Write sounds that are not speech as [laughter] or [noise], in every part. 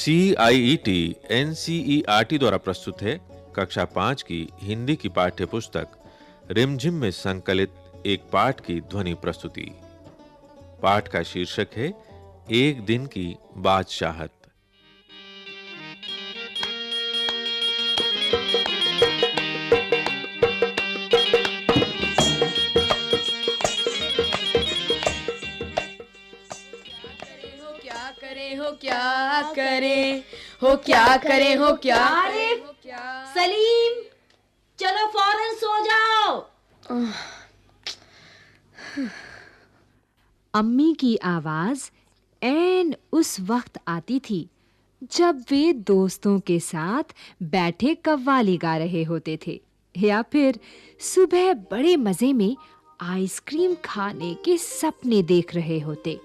C I E T N C E R T द्वारा प्रस्तुत है कक्षा पाँच की हिंदी की पाठ्य पुस्तक रिमझिम में संकलित एक पाठ की ध्वनि प्रस्तुति। पाठ का शीर्षक है, एक दिन की बादशाहत। करे? हो क्या करे? हो क्या आरिफ! सलीम चलो फ़ौरन सो जाओ। अम्मी की आवाज़ ऐन उस वक्त आती थी जब वे दोस्तों के साथ बैठे कव्वाली गा रहे होते थे या फिर सुबह बड़े मज़े में आइसक्रीम खाने के सपने देख रहे होते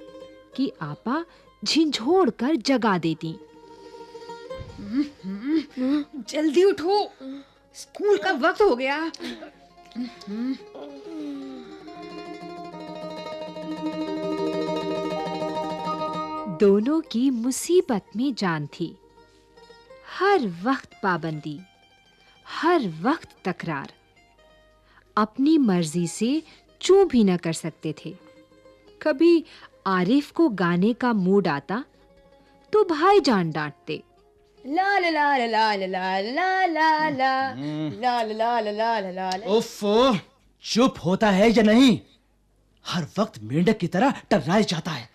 कि आपा झिंझोड़ कर जगा देती। जल्दी उठो। स्कूल का वक्त हो गया। दोनों की मुसीबत में जान थी। हर वक्त पाबंदी हर वक्त तकरार। अपनी मर्ज़ी से चू भी न कर सकते थे। कभी आरिफ को गाने का मूड आता तो भाईजान डांटते ला ला ला ला ला ला ला ला ला ला ला ला ला ला ला चुप होता है या नहीं हर वक्त मेंढक की तरह टर्राए जाता है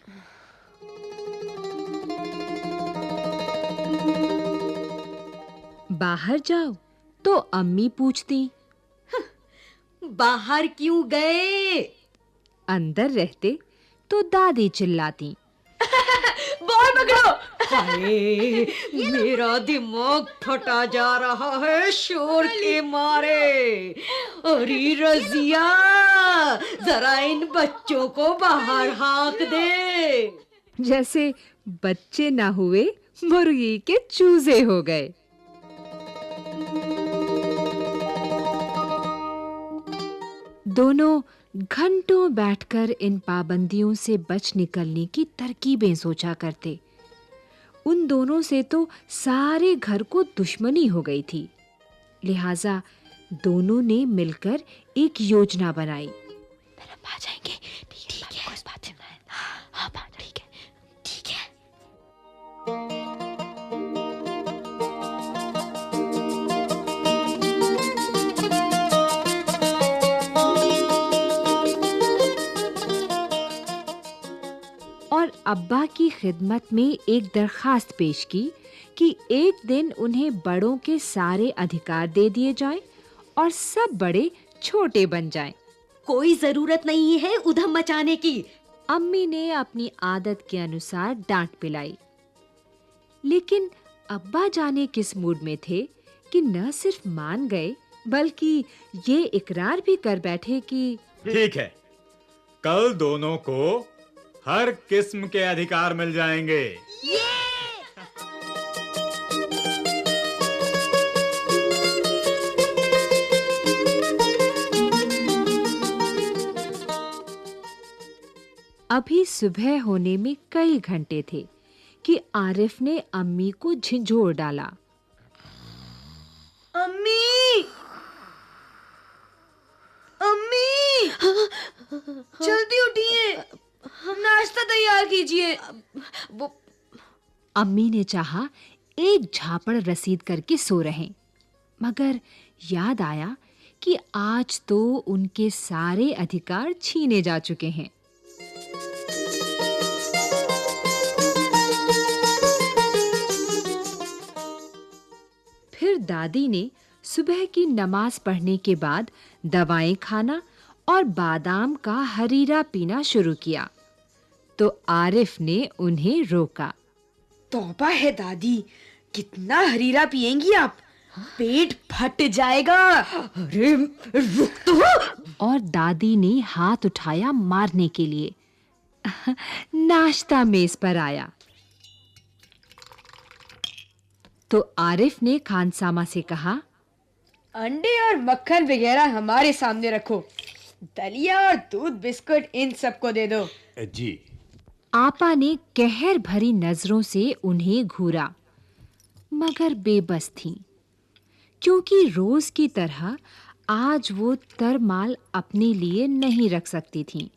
बाहर जाओ तो अम्मी पूछती बाहर क्यों गए अंदर रहते तो दादी चिल्लाती। [laughs] बॉल पकड़ो हाय [laughs] मेरा दिमाग फटा जा रहा है शोर के मारे। अरे [laughs] रजिया जरा इन बच्चों को बाहर हाँक दे। जैसे बच्चे ना हुए मुर्गी के चूजे हो गए। दोनों घंटों बैठकर इन पाबंदियों से बच निकलने की तरकीबें सोचा करते। उन दोनों से तो सारे घर को दुश्मनी हो गई थी। लिहाजा दोनों ने मिलकर एक योजना बनाई। आ जाएँगे। और अब्बा की खिदमत में एक दरखास्त पेश की कि एक दिन उन्हें बड़ों के सारे अधिकार दे दिए जाएँ और सब बड़े छोटे बन जाएँ। कोई ज़रूरत नहीं है उधम मचाने की। अम्मी ने अपनी आदत के अनुसार डांट पिलाई। लेकिन अब्बा जाने किस मूड में थे कि न सिर्फ़ मान गए बल्कि ये इकरार भी कर बैठे कि ठीक है कल दोनों को हर किस्म के अधिकार मिल जाएँगे। अभी सुबह होने में कई घंटे थे कि आरिफ ने अम्मी को झिझोर डाला। अम्मी अम्मी जल्दी उठिए नाश्ता तैयार कीजिए वो अम्मी ने चाहा, एक झापड़ रसीद करके सो रहें। मगर याद आया कि आज तो उनके सारे अधिकार छीने जा चुके हैं। फिर दादी ने सुबह की नमाज़ पढ़ने के बाद दवाएँ खाना और बादाम का हरीरा पीना शुरू किया। तो आरिफ ने उन्हें रोका। तौबा है दादी। कितना हरीरा पिएँगी आप। पेट फट जाएगा। अरे रुक तो। और दादी ने हाथ उठाया मारने के लिए। नाश्ता मेज पर आया। तो आरिफ ने खानसामा से कहा अंडे और मक्खन वगैरह हमारे सामने रखो। दलिया और दूध बिस्कुट इन सबको दे दो। जी। आपा ने कहर भरी नज़रों से उन्हें घूरा मगर बेबस थीं। क्योंकि रोज की तरह आज वो तरमाल अपने लिए नहीं रख सकती थीं।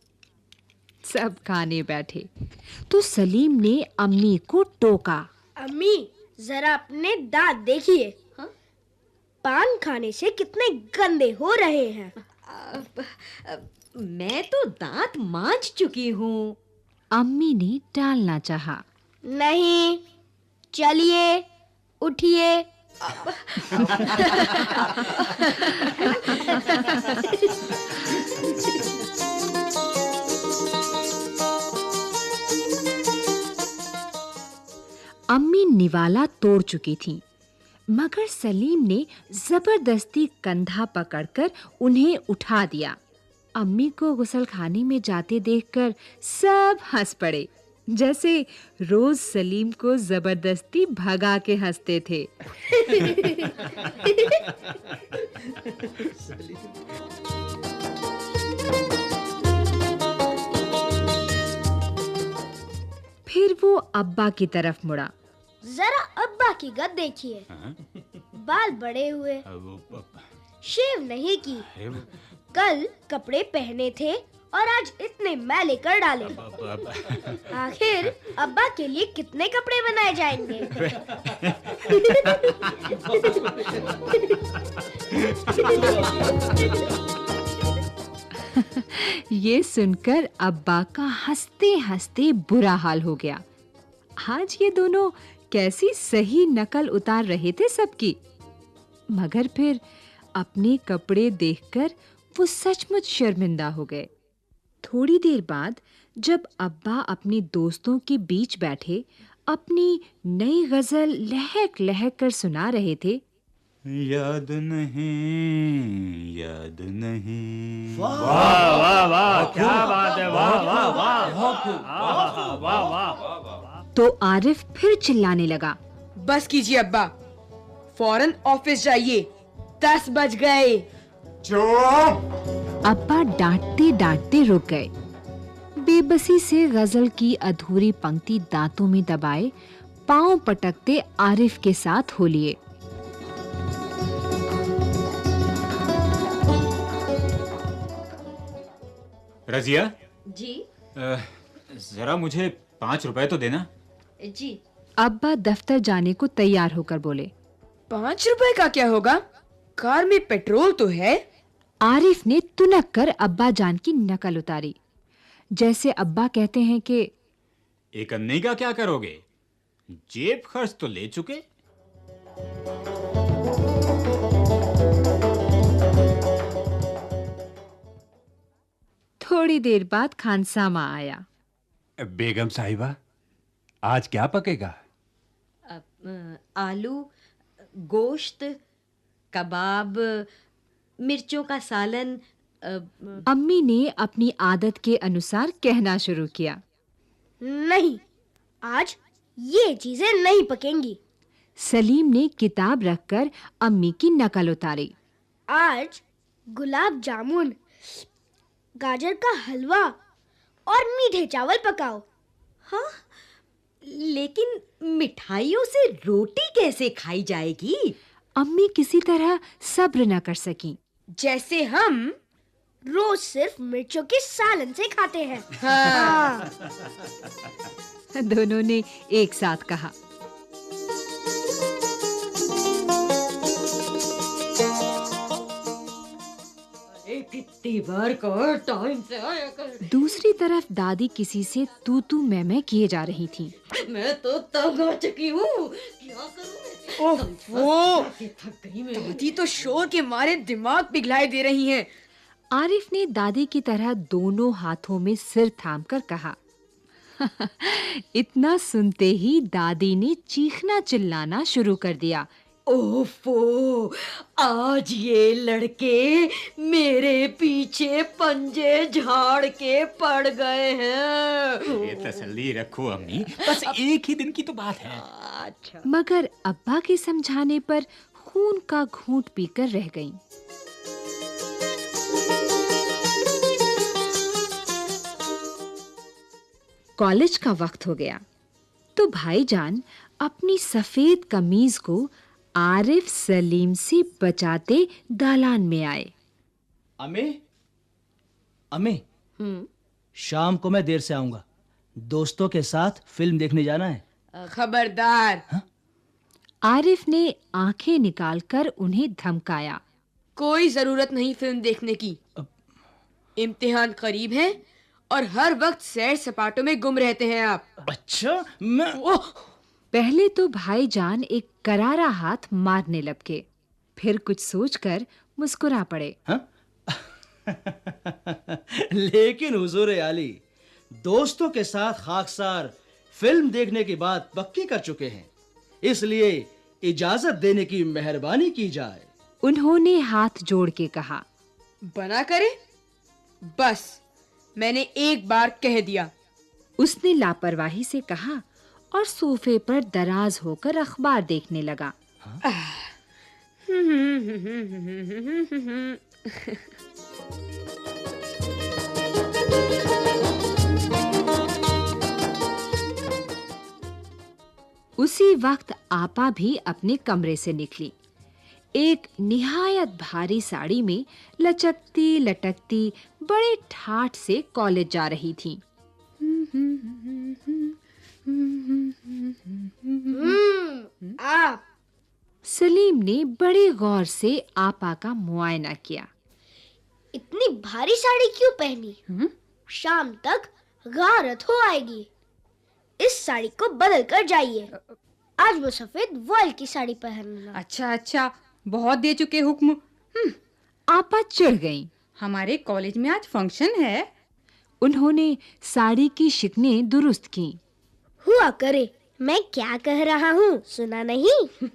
सब खाने बैठे तो सलीम ने अम्मी को टोका। अम्मी जरा अपने दांत देखिए। पान खाने से कितने गंदे हो रहे हैं। मैं तो दांत मांज चुकी हूँ। अम्मी ने टालना चाहा। नहीं चलिए उठिए। अम्मी निवाला तोड़ चुकी थीं मगर सलीम ने ज़बरदस्ती कंधा पकड़कर उन्हें उठा दिया। अम्मी को गुसलखाने में जाते देखकर सब हंस पड़े। जैसे रोज सलीम को ज़बरदस्ती भगा के हँसते थे। फिर वो अब्बा की तरफ़ मुड़ा। जरा अब्बा की गद देखिए। बाल बड़े हुए। शेव नहीं की। कल कपड़े पहने थे और आज इतने मैले कर डाले। [laughs] आखिर अब्बा के लिए कितने कपड़े बनाए जाएँगे? [laughs] ये सुनकर अब्बा का हंसते-हंसते बुरा हाल हो गया। आज ये दोनों कैसी सही नकल उतार रहे थे सबकी? मगर फिर अपने कपड़े देखकर वो सचमुच शर्मिंदा हो गए थोड़ी देर बाद जब अब्बा अपने दोस्तों के बीच बैठे अपनी नई गज़ल लहक-लहक कर सुना रहे थे याद नहीं याद नहीं वाह वाह वाह क्या बात है वाह वाह वाह वाह वाह तो आरिफ फिर चिल्लाने लगा बस कीजिए अब्बा फ़ौरन ऑफ़िस जाइए दस बज गए अब्बा डांटते डांटते रुक गए। बेबसी से गज़ल की अधूरी पंक्ति दांतों में दबाए पाँव पटकते आरिफ के साथ हो लिए। रजिया? जी। जरा मुझे पाँच रुपए तो देना। जी। अब्बा दफ्तर जाने को तैयार होकर बोले। पाँच रुपए का क्या होगा? कार में पेट्रोल तो है। आरिफ ने तुनक कर अब्बा जान की नकल उतारी। जैसे अब्बा कहते हैं कि एक अन्नी का क्या करोगे? जेब खर्च तो ले चुके। थोड़ी देर बाद खानसामा आया। बेगम साहिबा आज क्या पकेगा? आलू गोश्त कबाब मिर्चों का सालन अम्मी ने अपनी आदत के अनुसार कहना शुरू किया। नहीं आज ये चीज़ें नहीं पकेंगी। सलीम ने किताब रखकर अम्मी की नकल उतारी। आज गुलाब जामुन गाजर का हलवा और मीठे चावल पकाओ। हाँ लेकिन मिठाइयों से रोटी कैसे खाई जाएगी? अम्मी किसी तरह सब्र न कर सकी। जैसे हम रोज सिर्फ़ मिर्चों के सालन से खाते हैं। हाँ। [laughs] दोनों ने एक साथ कहा। कितनी बार कहो टाइम से आया कर। दूसरी तरफ़ दादी किसी से तू तू मैं मैं किए जा रही थी। मैं तो तंग आ चुकी हूँ। क्या करूँ मैं? ओफो थक गई मैं। दादी तो शोर के मारे दिमाग पिघलाए दे रही हैं। आरिफ ने दादी की तरह दोनों हाथों में सिर थामकर कहा इतना सुनते ही दादी ने चीखना चिल्लाना शुरू कर दिया। ओफो आज ये लड़के मेरे पीछे पंजे झाड़ के पड़ गए हैं। ये तसल्ली रखो अम्मी बस एक ही दिन की तो बात है। अच्छा। मगर अब्बा के समझाने पर खून का घूंट पीकर रह गईं। कॉलेज का वक्त हो गया। तो भाईजान अपनी सफ़ेद कमीज को आरिफ सलीम से बचाते दालान में आए। अमे अमे शाम को मैं देर से आऊँगा। दोस्तों के साथ फ़िल्म देखने जाना है। खबरदार। आरिफ ने आँखें निकालकर उन्हें धमकाया। कोई ज़रूरत नहीं फ़िल्म देखने की। इम्तिहान करीब है और हर वक्त सैर सपाटों में गुम रहते हैं आप। अच्छा मैं ओह! पहले तो भाईजान एक करारा हाथ मारने लपके फिर कुछ सोचकर मुस्कुरा पड़े। हाँ? [laughs] लेकिन हुजूर आली दोस्तों के साथ खाकसार फ़िल्म देखने की बात पक्की कर चुके हैं। इसलिए इजाज़त देने की मेहरबानी की जाए। उन्होंने हाथ जोड़ के कहा बना करे? बस मैंने एक बार कह दिया। उसने लापरवाही से कहा और सोफे पर दराज होकर अखबार देखने लगा। उसी वक्त आपा भी अपने कमरे से निकली। एक निहायत भारी साड़ी में लचकती, लटकती, बड़े ठाठ से कॉलेज जा रही थी। आप सलीम ने बड़े गौर से आपा का मुआयना किया। इतनी भारी साड़ी क्यों पहनी? शाम तक गारत हो आएगी। इस साड़ी को बदल कर जाइए। आज वो सफ़ेद वॉल की साड़ी पहनना अच्छा अच्छा बहुत दे चुके हुक्म। आपा चिढ़ गईं। हमारे कॉलेज में आज फ़ंक्शन है। उन्होंने साड़ी की शिकने दुरुस्त की। हुआ करे। मैं क्या कह रहा हूँ? सुना नहीं? [laughs]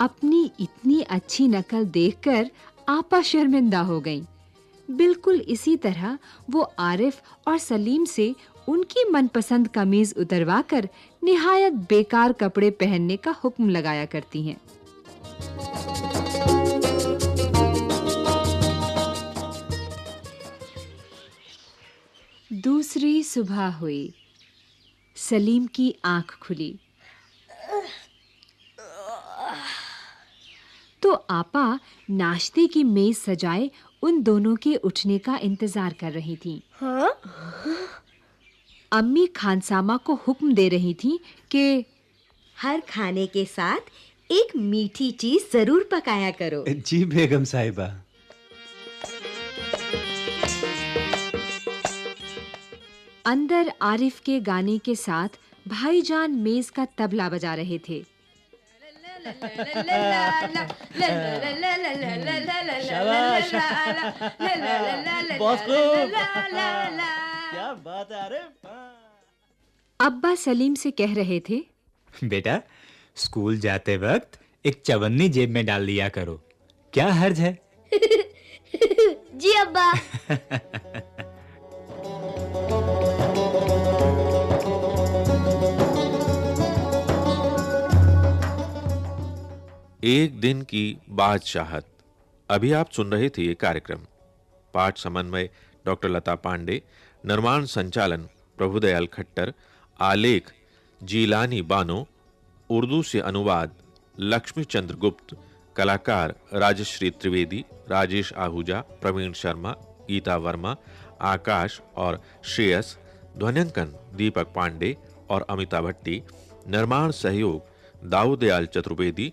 अपनी इतनी अच्छी नकल देखकर आपा शर्मिंदा हो गईं। बिल्कुल इसी तरह वो आरिफ और सलीम से उनकी मनपसंद कमीज उतरवाकर निहायत बेकार कपड़े पहनने का हुक्म लगाया करती हैं। दूसरी सुबह हुई। सलीम की आँख खुली। तो आपा नाश्ते की मेज सजाए उन दोनों के उठने का इंतज़ार कर रही थी। हाँ? अम्मी खानसामा को हुक्म दे रही थी कि हर खाने के साथ एक मीठी चीज़ ज़रूर पकाया करो। जी बेगम साहिबा। अंदर आरिफ के गाने के साथ भाईजान मेज का तबला बजा रहे थे। है अब्बा सलीम से कह रहे थे बेटा स्कूल जाते वक्त एक चवन्नी जेब में डाल लिया करो। क्या हर्ज है? [laughs] जी अब्बा। [laughs] एक दिन की बादशाहत। अभी आप सुन रहे थे ये कार्यक्रम। पाठ समन्वय डॉक्टर लता पांडे, निर्माण संचालन प्रभुदयाल खट्टर, आलेख जीलानी बानो, उर्दू से अनुवाद लक्ष्मी चंद्र गुप्त, कलाकार राजश्री त्रिवेदी, राजेश आहूजा, प्रवीण शर्मा, गीता वर्मा, आकाश और श्रेयस ध्वन्यांकन दीपक पांडे और अमिता भट्टी, निर्माण सहयोग दाऊदयाल चतुर्वेदी